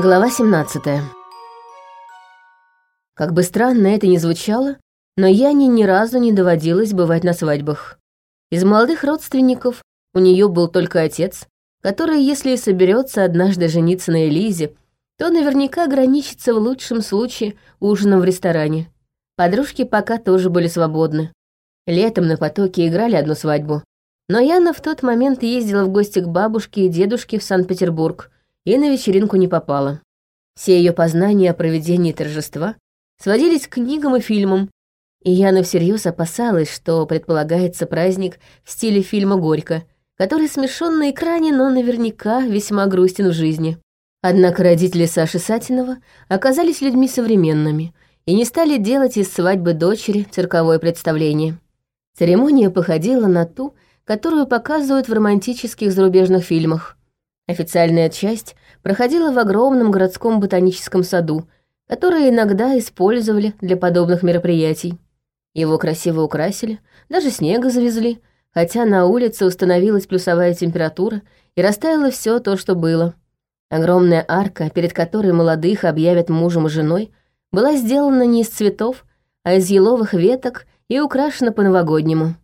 Глава 17 Как бы странно это ни звучало, но Яне ни разу не доводилось бывать на свадьбах. Из молодых родственников у нее был только отец, который, если и соберется однажды жениться на Элизе, то наверняка ограничится в лучшем случае ужином в ресторане. Подружки пока тоже были свободны. Летом на потоке играли одну свадьбу. Но Яна в тот момент ездила в гости к бабушке и дедушке в Санкт-Петербург и на вечеринку не попала. Все ее познания о проведении торжества сводились к книгам и фильмам, и Яна всерьез опасалась, что предполагается праздник в стиле фильма «Горько», который смешон на экране, но наверняка весьма грустен в жизни. Однако родители Саши Сатинова оказались людьми современными и не стали делать из свадьбы дочери цирковое представление. Церемония походила на ту, которую показывают в романтических зарубежных фильмах. Официальная часть проходила в огромном городском ботаническом саду, который иногда использовали для подобных мероприятий. Его красиво украсили, даже снега завезли, хотя на улице установилась плюсовая температура и растаяло все то, что было. Огромная арка, перед которой молодых объявят мужем и женой, была сделана не из цветов, а из еловых веток и украшена по-новогоднему.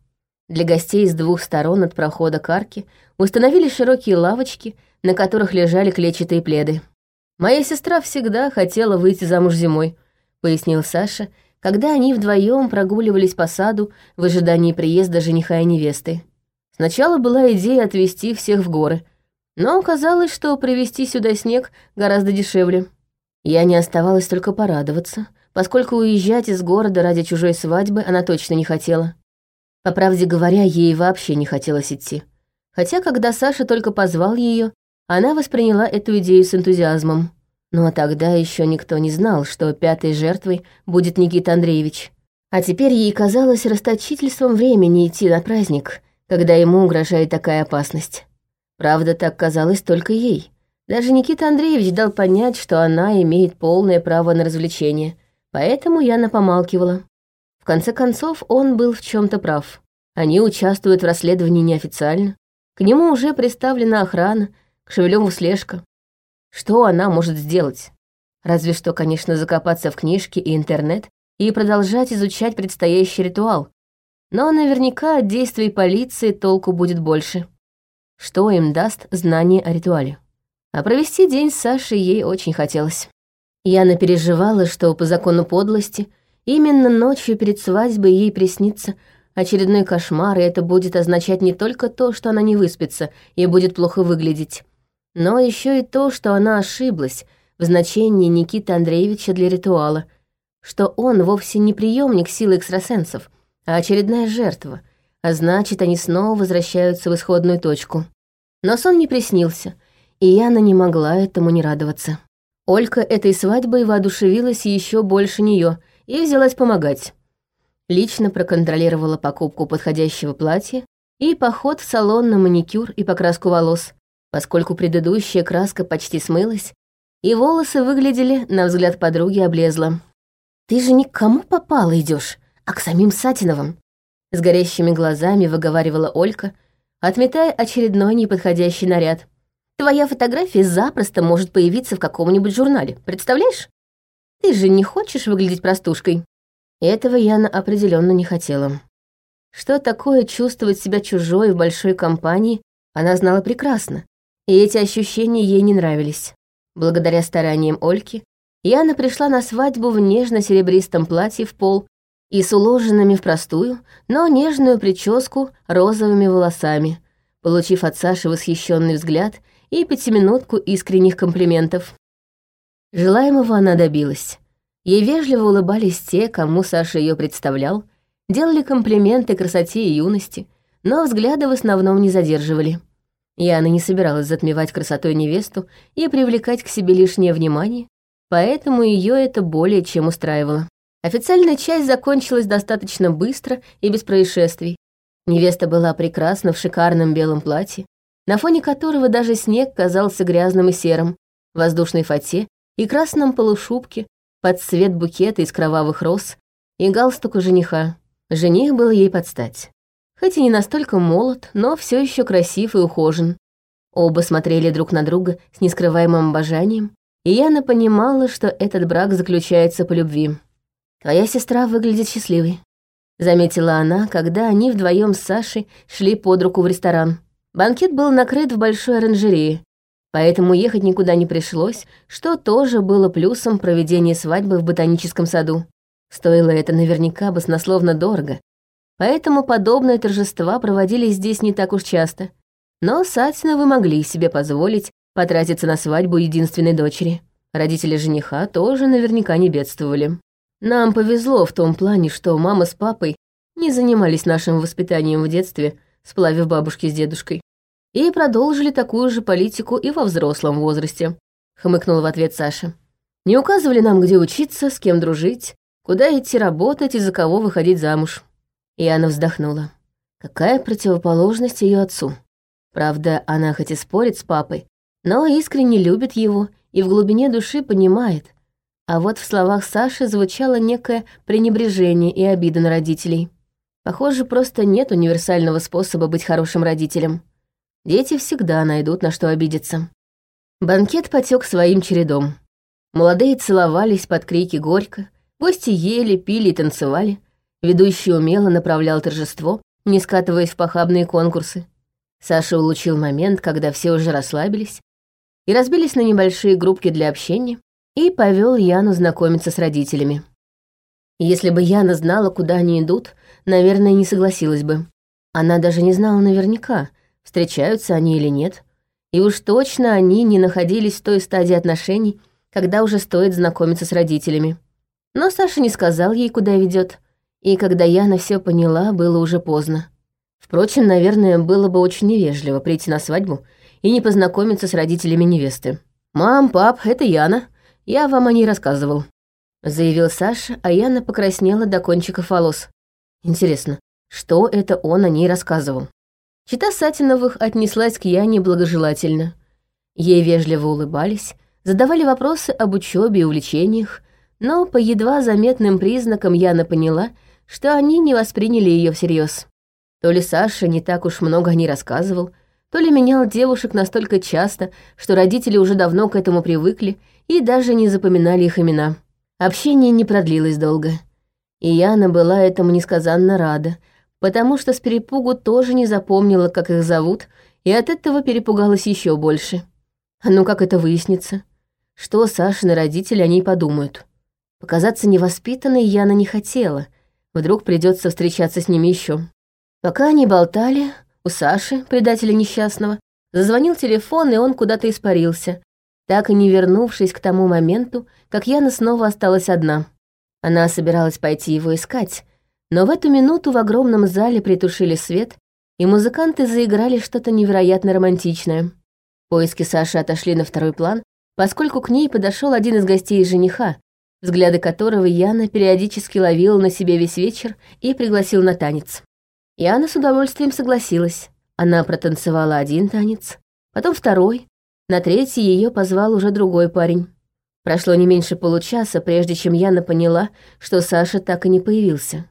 Для гостей с двух сторон от прохода к арке установили широкие лавочки, на которых лежали клетчатые пледы. «Моя сестра всегда хотела выйти замуж зимой», — пояснил Саша, когда они вдвоем прогуливались по саду в ожидании приезда жениха и невесты. Сначала была идея отвезти всех в горы, но оказалось, что привезти сюда снег гораздо дешевле. Я не оставалась только порадоваться, поскольку уезжать из города ради чужой свадьбы она точно не хотела. По правде говоря, ей вообще не хотелось идти. Хотя, когда Саша только позвал ее, она восприняла эту идею с энтузиазмом. Но тогда еще никто не знал, что пятой жертвой будет Никита Андреевич. А теперь ей казалось расточительством времени идти на праздник, когда ему угрожает такая опасность. Правда, так казалось только ей. Даже Никита Андреевич дал понять, что она имеет полное право на развлечение, поэтому Яна помалкивала. В конце концов, он был в чем то прав. Они участвуют в расследовании неофициально. К нему уже приставлена охрана, к Шевелеву слежка. Что она может сделать? Разве что, конечно, закопаться в книжки и интернет и продолжать изучать предстоящий ритуал. Но наверняка от действий полиции толку будет больше. Что им даст знание о ритуале? А провести день с Сашей ей очень хотелось. Яна переживала, что по закону подлости именно ночью перед свадьбой ей приснится очередной кошмар, и это будет означать не только то, что она не выспится и будет плохо выглядеть, но еще и то, что она ошиблась в значении Никиты Андреевича для ритуала, что он вовсе не приемник силы экстрасенсов, а очередная жертва, а значит, они снова возвращаются в исходную точку. Но сон не приснился, и Яна не могла этому не радоваться. Олька этой свадьбой воодушевилась еще больше нее и взялась помогать. Лично проконтролировала покупку подходящего платья и поход в салон на маникюр и покраску волос, поскольку предыдущая краска почти смылась, и волосы выглядели, на взгляд подруги, облезло. «Ты же не к кому попала идешь, а к самим Сатиновым», с горящими глазами выговаривала Олька, отметая очередной неподходящий наряд. «Твоя фотография запросто может появиться в каком-нибудь журнале, представляешь? Ты же не хочешь выглядеть простушкой?» Этого Яна определенно не хотела. Что такое чувствовать себя чужой в большой компании, она знала прекрасно, и эти ощущения ей не нравились. Благодаря стараниям Ольки, Яна пришла на свадьбу в нежно-серебристом платье в пол и с уложенными в простую, но нежную прическу розовыми волосами, получив от Саши восхищенный взгляд и пятиминутку искренних комплиментов. Желаемого она добилась. Ей вежливо улыбались те, кому Саша ее представлял, делали комплименты красоте и юности, но взгляды в основном не задерживали. Яна не собиралась затмевать красотой невесту и привлекать к себе лишнее внимание, поэтому ее это более чем устраивало. Официальная часть закончилась достаточно быстро и без происшествий. Невеста была прекрасна в шикарном белом платье, на фоне которого даже снег казался грязным и серым, воздушной фате и красном полушубке под цвет букета из кровавых роз и галстука жениха. Жених был ей под стать хоть и не настолько молод, но все еще красив и ухожен. Оба смотрели друг на друга с нескрываемым обожанием, и Яна понимала, что этот брак заключается по любви. «Твоя сестра выглядит счастливой», — заметила она, когда они вдвоем с Сашей шли под руку в ресторан. Банкет был накрыт в большой оранжерее, поэтому ехать никуда не пришлось, что тоже было плюсом проведения свадьбы в ботаническом саду. Стоило это наверняка баснословно дорого, поэтому подобные торжества проводились здесь не так уж часто. Но Сатиновы могли себе позволить потратиться на свадьбу единственной дочери. Родители жениха тоже наверняка не бедствовали. Нам повезло в том плане, что мама с папой не занимались нашим воспитанием в детстве, сплавив бабушки с дедушкой. И продолжили такую же политику и во взрослом возрасте, хмыкнул в ответ Саша. Не указывали нам, где учиться, с кем дружить, куда идти работать и за кого выходить замуж. И она вздохнула. Какая противоположность ее отцу. Правда, она хоть и спорит с папой, но искренне любит его и в глубине души понимает. А вот в словах Саши звучало некое пренебрежение и обида на родителей. Похоже, просто нет универсального способа быть хорошим родителем. Дети всегда найдут на что обидеться. Банкет потек своим чередом. Молодые целовались под крики горько, гости ели, пили и танцевали. Ведущий умело направлял торжество, не скатываясь в похабные конкурсы. Саша улучил момент, когда все уже расслабились, и разбились на небольшие группки для общения, и повел Яну знакомиться с родителями. Если бы Яна знала, куда они идут, наверное, не согласилась бы. Она даже не знала наверняка, встречаются они или нет. И уж точно они не находились в той стадии отношений, когда уже стоит знакомиться с родителями. Но Саша не сказал ей, куда ведет, и когда Яна все поняла, было уже поздно. Впрочем, наверное, было бы очень невежливо прийти на свадьбу и не познакомиться с родителями невесты. «Мам, пап, это Яна. Я вам о ней рассказывал», — заявил Саша, а Яна покраснела до кончиков волос. Интересно, что это он о ней рассказывал? Чита Сатиновых отнеслась к Яне благожелательно. Ей вежливо улыбались, задавали вопросы об учебе и увлечениях, но по едва заметным признакам Яна поняла, что они не восприняли ее всерьез. То ли Саша не так уж много о ней рассказывал, то ли менял девушек настолько часто, что родители уже давно к этому привыкли и даже не запоминали их имена. Общение не продлилось долго. И Яна была этому несказанно рада, потому что с перепугу тоже не запомнила, как их зовут, и от этого перепугалась еще больше. А ну как это выяснится? Что Сашины родители о ней подумают? Показаться невоспитанной Яна не хотела. Вдруг придется встречаться с ними еще. Пока они болтали, у Саши, предателя несчастного, зазвонил телефон, и он куда-то испарился, так и не вернувшись к тому моменту, как Яна снова осталась одна. Она собиралась пойти его искать, но в эту минуту в огромном зале притушили свет, и музыканты заиграли что-то невероятно романтичное. Поиски Саши отошли на второй план, поскольку к ней подошел один из гостей жениха, взгляды которого Яна периодически ловила на себе весь вечер и пригласил на танец. Яна с удовольствием согласилась. Она протанцевала один танец, потом второй. На третий ее позвал уже другой парень. Прошло не меньше получаса, прежде чем Яна поняла, что Саша так и не появился.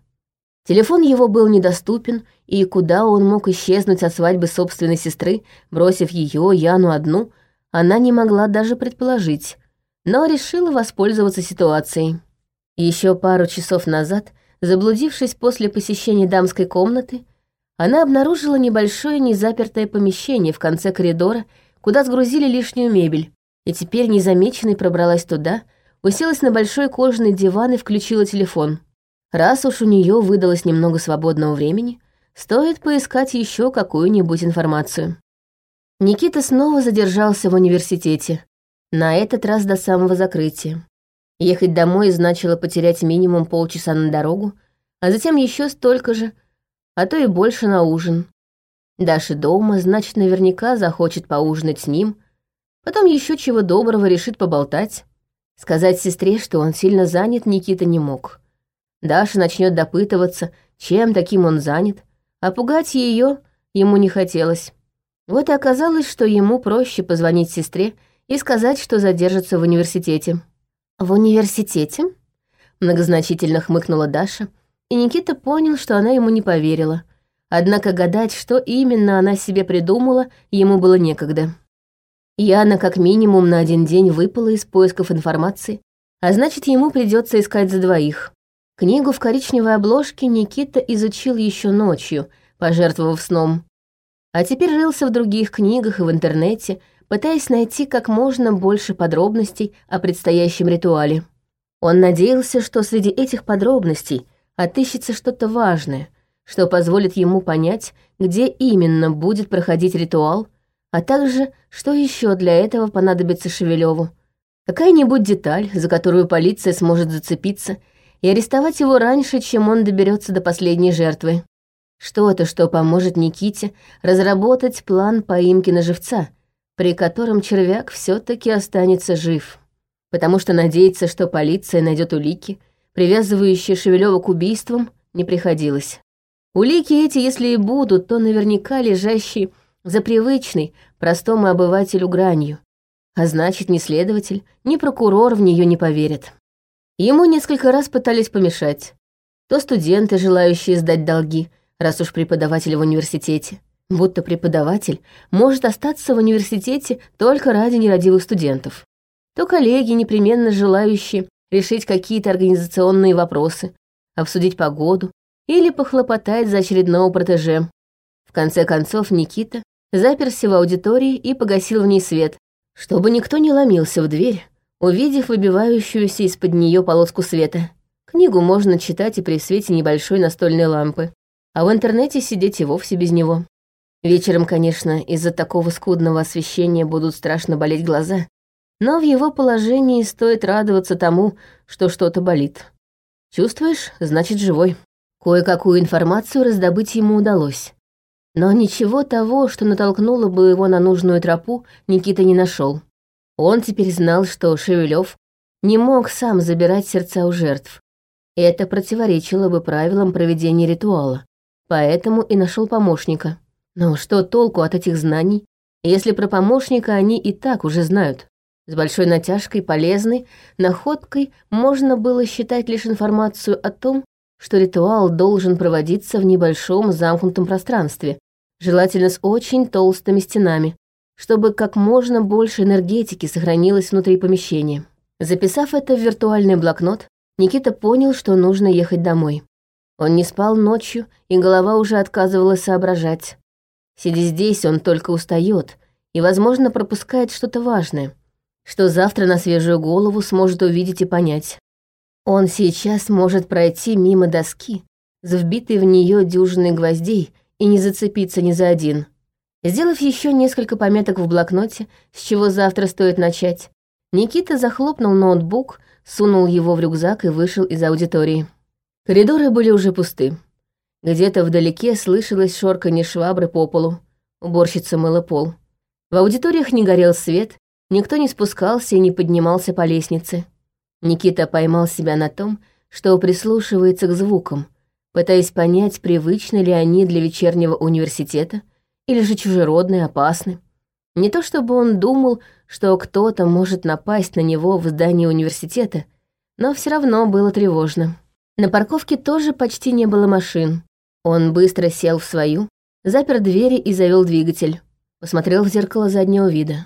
Телефон его был недоступен, и куда он мог исчезнуть от свадьбы собственной сестры, бросив ее, Яну одну, она не могла даже предположить, но решила воспользоваться ситуацией. Еще пару часов назад Заблудившись после посещения дамской комнаты, она обнаружила небольшое незапертое помещение в конце коридора, куда сгрузили лишнюю мебель, и теперь незамеченной пробралась туда, уселась на большой кожаный диван и включила телефон. Раз уж у нее выдалось немного свободного времени, стоит поискать еще какую-нибудь информацию. Никита снова задержался в университете, на этот раз до самого закрытия. Ехать домой значило потерять минимум полчаса на дорогу, а затем еще столько же, а то и больше на ужин. Даша дома, значит, наверняка захочет поужинать с ним, потом еще чего доброго решит поболтать. Сказать сестре, что он сильно занят, Никита не мог. Даша начнет допытываться, чем таким он занят, а пугать ее ему не хотелось. Вот и оказалось, что ему проще позвонить сестре и сказать, что задержится в университете. «В университете?» — многозначительно хмыкнула Даша, и Никита понял, что она ему не поверила. Однако гадать, что именно она себе придумала, ему было некогда. Яна как минимум на один день выпала из поисков информации, а значит, ему придется искать за двоих. Книгу в коричневой обложке Никита изучил еще ночью, пожертвовав сном. А теперь рылся в других книгах и в интернете, пытаясь найти как можно больше подробностей о предстоящем ритуале. Он надеялся, что среди этих подробностей отыщется что-то важное, что позволит ему понять, где именно будет проходить ритуал, а также, что еще для этого понадобится Шевелеву. Какая-нибудь деталь, за которую полиция сможет зацепиться и арестовать его раньше, чем он доберется до последней жертвы. Что-то, что поможет Никите разработать план поимки на живца, при котором червяк все таки останется жив потому что надеяться, что полиция найдет улики, привязывающие Шевелева к убийствам, не приходилось. Улики эти, если и будут, то наверняка лежащие за привычной, простому обывателю гранью. А значит, ни следователь, ни прокурор в нее не поверят. Ему несколько раз пытались помешать. То студенты, желающие сдать долги, раз уж преподаватель в университете. Будто преподаватель может остаться в университете только ради нерадивых студентов то коллеги, непременно желающие решить какие-то организационные вопросы, обсудить погоду или похлопотать за очередного протеже. В конце концов Никита заперся в аудитории и погасил в ней свет, чтобы никто не ломился в дверь, увидев выбивающуюся из-под нее полоску света. Книгу можно читать и при свете небольшой настольной лампы, а в интернете сидеть и вовсе без него. Вечером, конечно, из-за такого скудного освещения будут страшно болеть глаза, но в его положении стоит радоваться тому, что что-то болит. Чувствуешь, значит, живой. Кое-какую информацию раздобыть ему удалось. Но ничего того, что натолкнуло бы его на нужную тропу, Никита не нашел. Он теперь знал, что Шевелев не мог сам забирать сердца у жертв. Это противоречило бы правилам проведения ритуала, поэтому и нашел помощника. Но что толку от этих знаний, если про помощника они и так уже знают? С большой натяжкой полезной находкой можно было считать лишь информацию о том, что ритуал должен проводиться в небольшом замкнутом пространстве, желательно с очень толстыми стенами, чтобы как можно больше энергетики сохранилось внутри помещения. Записав это в виртуальный блокнот, Никита понял, что нужно ехать домой. Он не спал ночью, и голова уже отказывалась соображать. Сидя здесь, он только устает и, возможно, пропускает что-то важное — что завтра на свежую голову сможет увидеть и понять. Он сейчас может пройти мимо доски, с вбитой в нее дюжиной гвоздей, и не зацепиться ни за один. Сделав еще несколько пометок в блокноте, с чего завтра стоит начать, Никита захлопнул ноутбук, сунул его в рюкзак и вышел из аудитории. Коридоры были уже пусты. Где-то вдалеке слышалось шорканье швабры по полу. Уборщица мыла пол. В аудиториях не горел свет, Никто не спускался и не поднимался по лестнице. Никита поймал себя на том, что прислушивается к звукам, пытаясь понять, привычны ли они для вечернего университета или же чужеродные, опасны. Не то чтобы он думал, что кто-то может напасть на него в здании университета, но все равно было тревожно. На парковке тоже почти не было машин. Он быстро сел в свою, запер двери и завел двигатель. Посмотрел в зеркало заднего вида.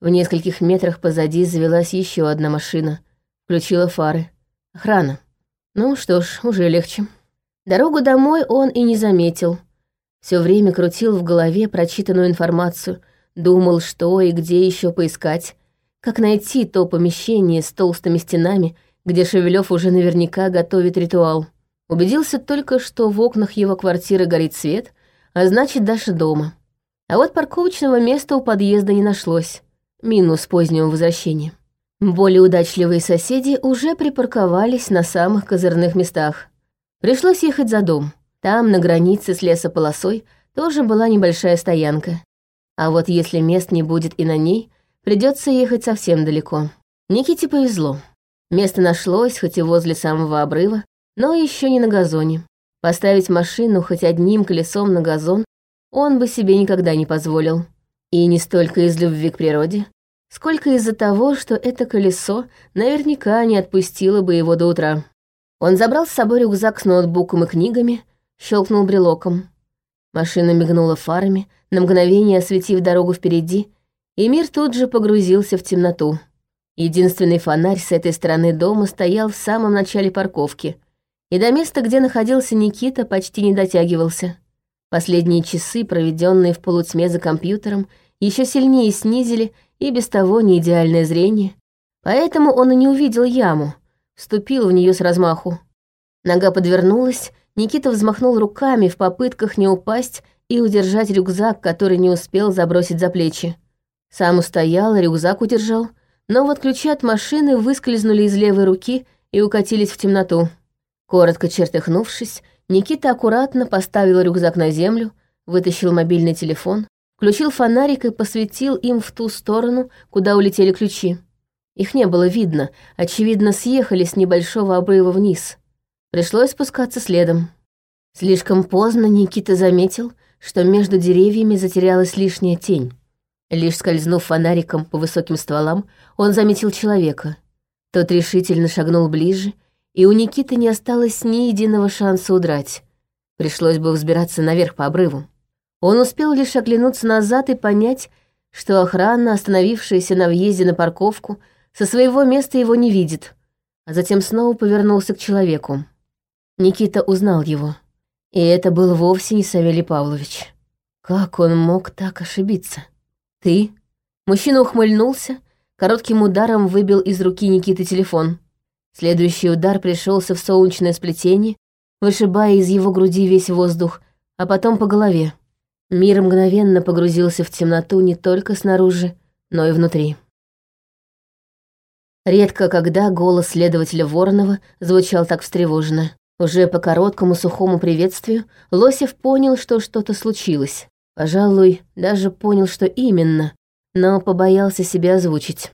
В нескольких метрах позади завелась еще одна машина. Включила фары. Охрана. Ну что ж, уже легче. Дорогу домой он и не заметил. Все время крутил в голове прочитанную информацию, думал, что и где еще поискать, как найти то помещение с толстыми стенами, где Шевелев уже наверняка готовит ритуал. Убедился только, что в окнах его квартиры горит свет, а значит, Даша дома. А вот парковочного места у подъезда не нашлось минус позднего возвращения. Более удачливые соседи уже припарковались на самых козырных местах. Пришлось ехать за дом. Там, на границе с лесополосой, тоже была небольшая стоянка. А вот если мест не будет и на ней, придется ехать совсем далеко. Никите повезло. Место нашлось, хоть и возле самого обрыва, но еще не на газоне. Поставить машину хоть одним колесом на газон он бы себе никогда не позволил. И не столько из любви к природе, сколько из-за того, что это колесо наверняка не отпустило бы его до утра. Он забрал с собой рюкзак с ноутбуком и книгами, щелкнул брелоком. Машина мигнула фарами, на мгновение осветив дорогу впереди, и мир тут же погрузился в темноту. Единственный фонарь с этой стороны дома стоял в самом начале парковки, и до места, где находился Никита, почти не дотягивался. Последние часы, проведенные в полутьме за компьютером, еще сильнее снизили и без того неидеальное зрение, поэтому он и не увидел яму, вступил в нее с размаху. Нога подвернулась, Никита взмахнул руками в попытках не упасть и удержать рюкзак, который не успел забросить за плечи. Сам устоял, рюкзак удержал — но вот ключи от машины выскользнули из левой руки и укатились в темноту. Коротко чертыхнувшись, Никита аккуратно поставил рюкзак на землю, вытащил мобильный телефон, включил фонарик и посветил им в ту сторону, куда улетели ключи. Их не было видно, очевидно, съехали с небольшого обрыва вниз. Пришлось спускаться следом. Слишком поздно Никита заметил, что между деревьями затерялась лишняя тень. Лишь скользнув фонариком по высоким стволам, он заметил человека. Тот решительно шагнул ближе, и у Никиты не осталось ни единого шанса удрать. Пришлось бы взбираться наверх по обрыву. Он успел лишь оглянуться назад и понять, что охрана, остановившаяся на въезде на парковку, со своего места его не видит, а затем снова повернулся к человеку. Никита узнал его. И это был вовсе не Савелий Павлович. Как он мог так ошибиться? «Ты?» Мужчина ухмыльнулся, коротким ударом выбил из руки Никиты телефон. Следующий удар пришелся в солнечное сплетение, вышибая из его груди весь воздух, а потом по голове. Мир мгновенно погрузился в темноту не только снаружи, но и внутри. Редко когда голос следователя Воронова звучал так встревоженно. Уже по короткому сухому приветствию Лосев понял, что что-то случилось. Пожалуй, даже понял, что именно, но побоялся себя озвучить.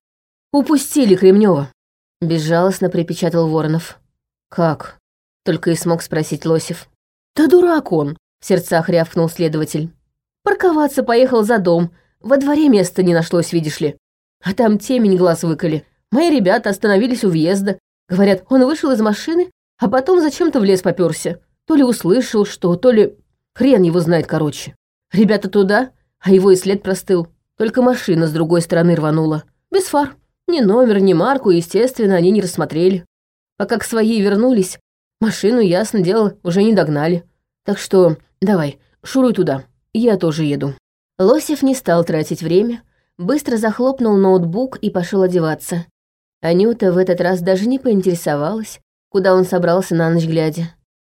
«Упустили Кремнева!» — безжалостно припечатал Воронов. «Как?» — только и смог спросить Лосев. «Да дурак он!» — в сердцах рявкнул следователь. «Парковаться поехал за дом. Во дворе места не нашлось, видишь ли. А там темень глаз выколи. Мои ребята остановились у въезда. Говорят, он вышел из машины, а потом зачем-то в лес попёрся. То ли услышал что, то ли... Хрен его знает, короче. Ребята туда, а его и след простыл. Только машина с другой стороны рванула. Без фар. Ни номер, ни марку, естественно, они не рассмотрели. Пока к своей вернулись, машину, ясно дело, уже не догнали. Так что давай, шуруй туда. Я тоже еду». Лосев не стал тратить время, быстро захлопнул ноутбук и пошел одеваться. Анюта в этот раз даже не поинтересовалась, куда он собрался на ночь глядя.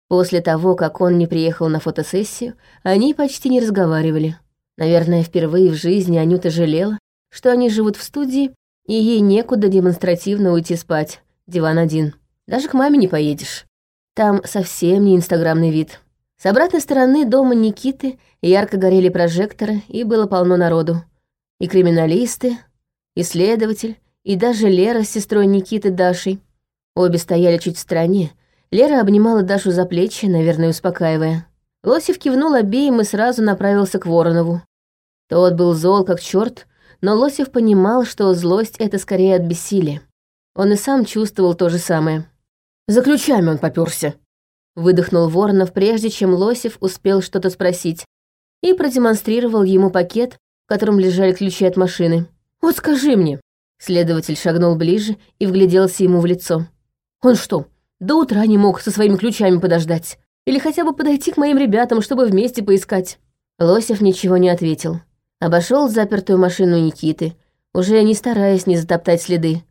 После того, как он не приехал на фотосессию, они почти не разговаривали. Наверное, впервые в жизни Анюта жалела, что они живут в студии, и ей некуда демонстративно уйти спать, диван один. Даже к маме не поедешь. Там совсем не инстаграмный вид. С обратной стороны дома Никиты ярко горели прожекторы, и было полно народу. И криминалисты, и следователь, и даже Лера с сестрой Никиты Дашей. Обе стояли чуть в стороне, Лера обнимала Дашу за плечи, наверное, успокаивая. Лосев кивнул обеим и сразу направился к Воронову. Тот был зол как черт, но Лосев понимал, что злость — это скорее от бессилия. Он и сам чувствовал то же самое. «За ключами он попёрся», — выдохнул Воронов, прежде чем Лосев успел что-то спросить, и продемонстрировал ему пакет, в котором лежали ключи от машины. «Вот скажи мне», — следователь шагнул ближе и вгляделся ему в лицо. «Он что, до утра не мог со своими ключами подождать. Или хотя бы подойти к моим ребятам, чтобы вместе поискать. Лосев ничего не ответил. Обошел запертую машину Никиты, уже не стараясь не затоптать следы.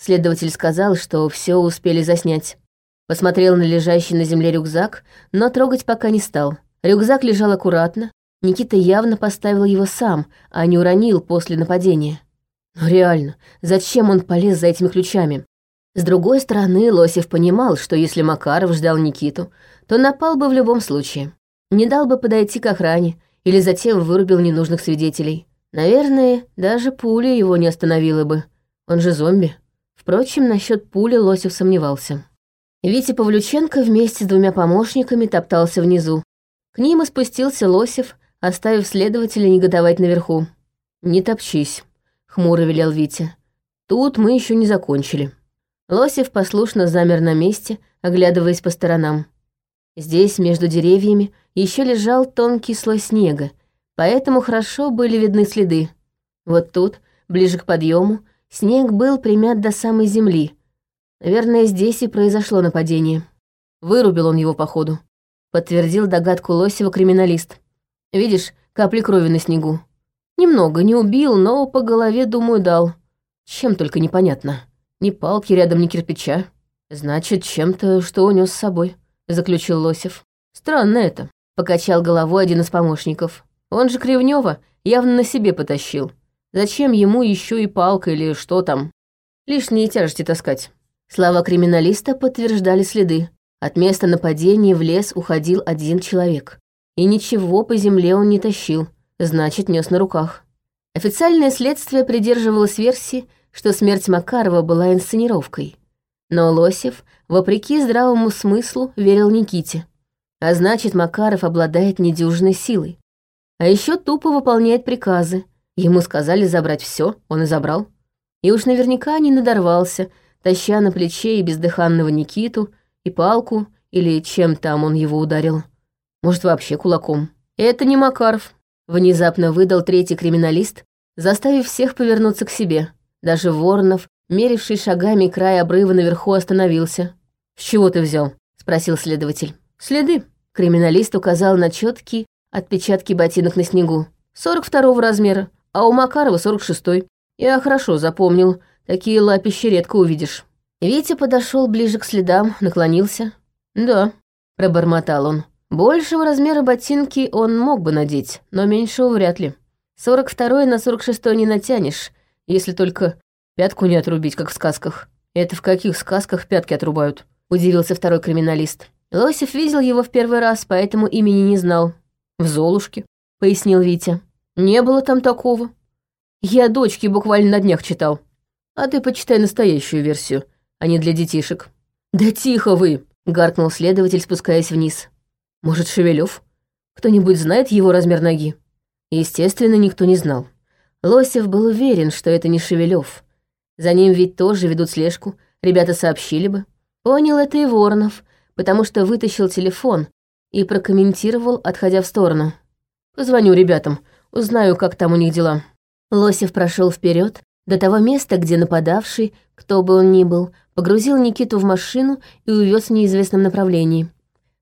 Следователь сказал, что все успели заснять. Посмотрел на лежащий на земле рюкзак, но трогать пока не стал. Рюкзак лежал аккуратно. Никита явно поставил его сам, а не уронил после нападения. Но реально, зачем он полез за этими ключами? С другой стороны, Лосев понимал, что если Макаров ждал Никиту, то напал бы в любом случае. Не дал бы подойти к охране или затем вырубил ненужных свидетелей. Наверное, даже пуля его не остановила бы. Он же зомби. Впрочем, насчет пули Лосев сомневался. Витя Павлюченко вместе с двумя помощниками топтался внизу. К ним и спустился Лосев, оставив следователя негодовать наверху. «Не топчись», — хмуро велел Витя. «Тут мы еще не закончили». Лосев послушно замер на месте, оглядываясь по сторонам. Здесь, между деревьями, еще лежал тонкий слой снега, поэтому хорошо были видны следы. Вот тут, ближе к подъему, снег был примят до самой земли. Наверное, здесь и произошло нападение. Вырубил он его, походу. Подтвердил догадку Лосева криминалист. Видишь, капли крови на снегу. Немного, не убил, но по голове, думаю, дал. Чем только непонятно. Ни палки рядом, ни кирпича. Значит, чем-то, что унес с собой, заключил Лосев. Странно это, покачал головой один из помощников. Он же Кривнева явно на себе потащил. Зачем ему еще и палка или что там? Лишние тяжести таскать. Слова криминалиста подтверждали следы. От места нападения в лес уходил один человек. И ничего по земле он не тащил, значит, нес на руках. Официальное следствие придерживалось версии, что смерть Макарова была инсценировкой. Но Лосев, вопреки здравому смыслу, верил Никите. А значит, Макаров обладает недюжной силой. А еще тупо выполняет приказы. Ему сказали забрать все, он и забрал. И уж наверняка не надорвался, таща на плече и бездыханного Никиту, и палку, или чем там он его ударил. Может, вообще кулаком. Это не Макаров. Внезапно выдал третий криминалист, заставив всех повернуться к себе. Даже Воронов, меривший шагами край обрыва наверху, остановился. «С чего ты взял?» — спросил следователь. «Следы». Криминалист указал на четкие отпечатки ботинок на снегу. «Сорок второго размера, а у Макарова сорок шестой. Я хорошо запомнил, такие лапищи редко увидишь». Витя подошел ближе к следам, наклонился. «Да», — пробормотал он. «Большего размера ботинки он мог бы надеть, но меньшего вряд ли. Сорок второй на сорок шестой не натянешь, если только пятку не отрубить, как в сказках. Это в каких сказках пятки отрубают? Удивился второй криминалист. Лосев видел его в первый раз, поэтому имени не знал. В Золушке, пояснил Витя. Не было там такого. Я дочке буквально на днях читал. А ты почитай настоящую версию, а не для детишек. Да тихо вы, гаркнул следователь, спускаясь вниз. Может, Шевелев? Кто-нибудь знает его размер ноги? Естественно, никто не знал. Лосев был уверен, что это не Шевелев. За ним ведь тоже ведут слежку, ребята сообщили бы. Понял это и Воронов, потому что вытащил телефон и прокомментировал, отходя в сторону. «Позвоню ребятам, узнаю, как там у них дела». Лосев прошел вперед до того места, где нападавший, кто бы он ни был, погрузил Никиту в машину и увез в неизвестном направлении.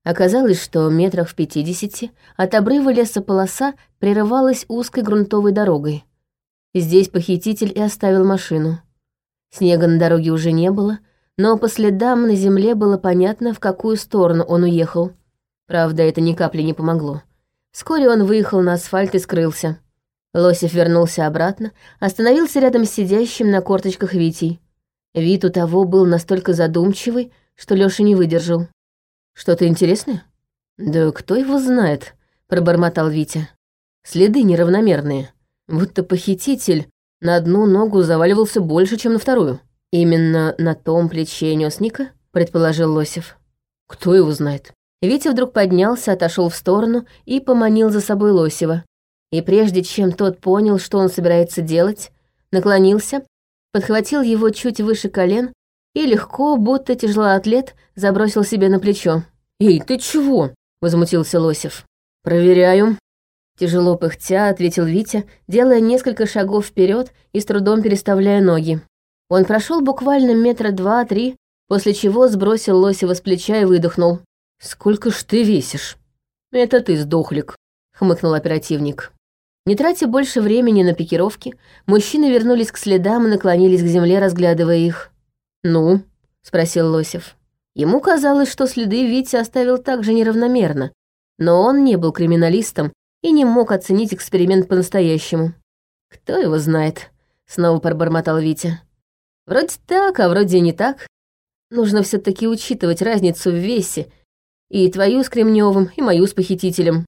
Оказалось, что метрах в пятидесяти от обрыва лесополоса прерывалась узкой грунтовой дорогой. Здесь похититель и оставил машину. Снега на дороге уже не было, но по следам на земле было понятно, в какую сторону он уехал. Правда, это ни капли не помогло. Вскоре он выехал на асфальт и скрылся. Лосев вернулся обратно, остановился рядом с сидящим на корточках Витей. Вид у того был настолько задумчивый, что Лёша не выдержал. «Что-то интересное?» «Да кто его знает», — пробормотал Витя. «Следы неравномерные будто похититель на одну ногу заваливался больше, чем на вторую. Именно на том плече нес Ника, предположил Лосев. Кто его знает? Витя вдруг поднялся, отошел в сторону и поманил за собой Лосева. И прежде чем тот понял, что он собирается делать, наклонился, подхватил его чуть выше колен и легко, будто тяжелоатлет, забросил себе на плечо. «Эй, ты чего?» — возмутился Лосев. «Проверяю», Тяжело пыхтя, ответил Витя, делая несколько шагов вперед и с трудом переставляя ноги. Он прошел буквально метра два-три, после чего сбросил Лосева с плеча и выдохнул. «Сколько ж ты весишь?» «Это ты, сдохлик», — хмыкнул оперативник. Не тратя больше времени на пикировки, мужчины вернулись к следам и наклонились к земле, разглядывая их. «Ну?» — спросил Лосев. Ему казалось, что следы Витя оставил так же неравномерно, но он не был криминалистом и не мог оценить эксперимент по-настоящему. «Кто его знает?» — снова пробормотал Витя. «Вроде так, а вроде не так. Нужно все таки учитывать разницу в весе, и твою с Кремневым, и мою с похитителем».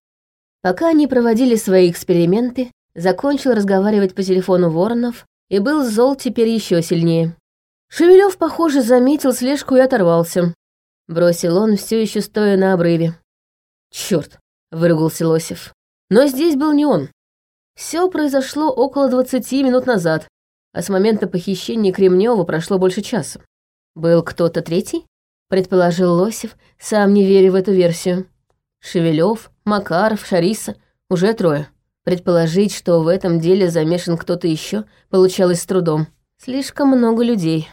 Пока они проводили свои эксперименты, закончил разговаривать по телефону Воронов и был зол теперь еще сильнее. Шевелев, похоже, заметил слежку и оторвался. Бросил он, все еще стоя на обрыве. Черт, выругался Лосев. Но здесь был не он. Все произошло около 20 минут назад, а с момента похищения Кремнева прошло больше часа. Был кто-то третий? Предположил Лосев, сам не веря в эту версию. Шевелев, Макаров, Шариса, уже трое. Предположить, что в этом деле замешан кто-то еще, получалось с трудом. Слишком много людей.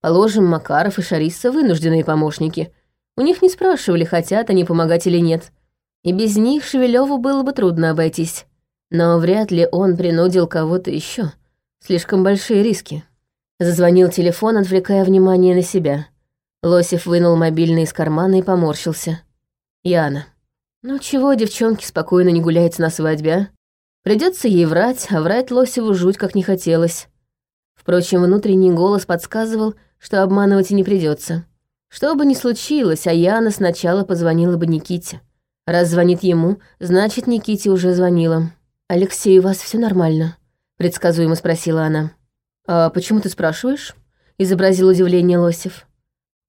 Положим, Макаров и Шариса вынужденные помощники. У них не спрашивали, хотят они помогать или нет. И без них Шевелеву было бы трудно обойтись. Но вряд ли он принудил кого-то еще. Слишком большие риски. Зазвонил телефон, отвлекая внимание на себя. Лосев вынул мобильный из кармана и поморщился. Яна. Ну чего девчонке спокойно не гуляется на свадьбе, а? Придется ей врать, а врать Лосеву жуть как не хотелось. Впрочем, внутренний голос подсказывал, что обманывать и не придется. Что бы ни случилось, а Яна сначала позвонила бы Никите. Раз звонит ему, значит, Никите уже звонила. «Алексей, у вас все нормально?» — предсказуемо спросила она. «А почему ты спрашиваешь?» — изобразил удивление Лосев.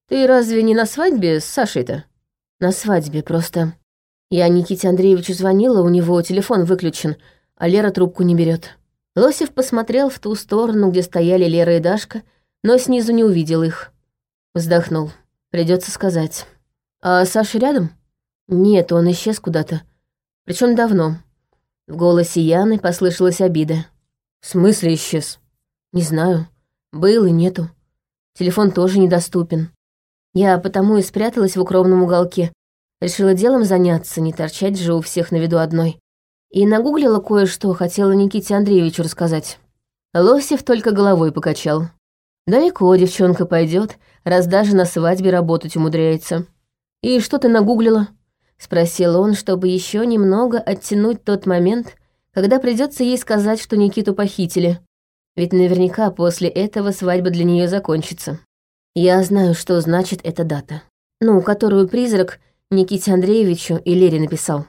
«Ты разве не на свадьбе с Сашей-то?» «На свадьбе, просто...» Я Никите Андреевичу звонила, у него телефон выключен, а Лера трубку не берет. Лосев посмотрел в ту сторону, где стояли Лера и Дашка, но снизу не увидел их. Вздохнул. Придется сказать. «А Саша рядом?» «Нет, он исчез куда-то. Причем давно». В голосе Яны послышалась обида. «В смысле исчез?» Не знаю. Был и нету. Телефон тоже недоступен. Я потому и спряталась в укромном уголке. Решила делом заняться, не торчать же у всех на виду одной. И нагуглила кое-что, хотела Никите Андреевичу рассказать. Лосев только головой покачал. Далеко девчонка пойдет, раз даже на свадьбе работать умудряется. «И что ты нагуглила?» — спросил он, чтобы еще немного оттянуть тот момент, когда придется ей сказать, что Никиту похитили. Ведь наверняка после этого свадьба для нее закончится. Я знаю, что значит эта дата. Ну, которую призрак Никите Андреевичу и Лере написал.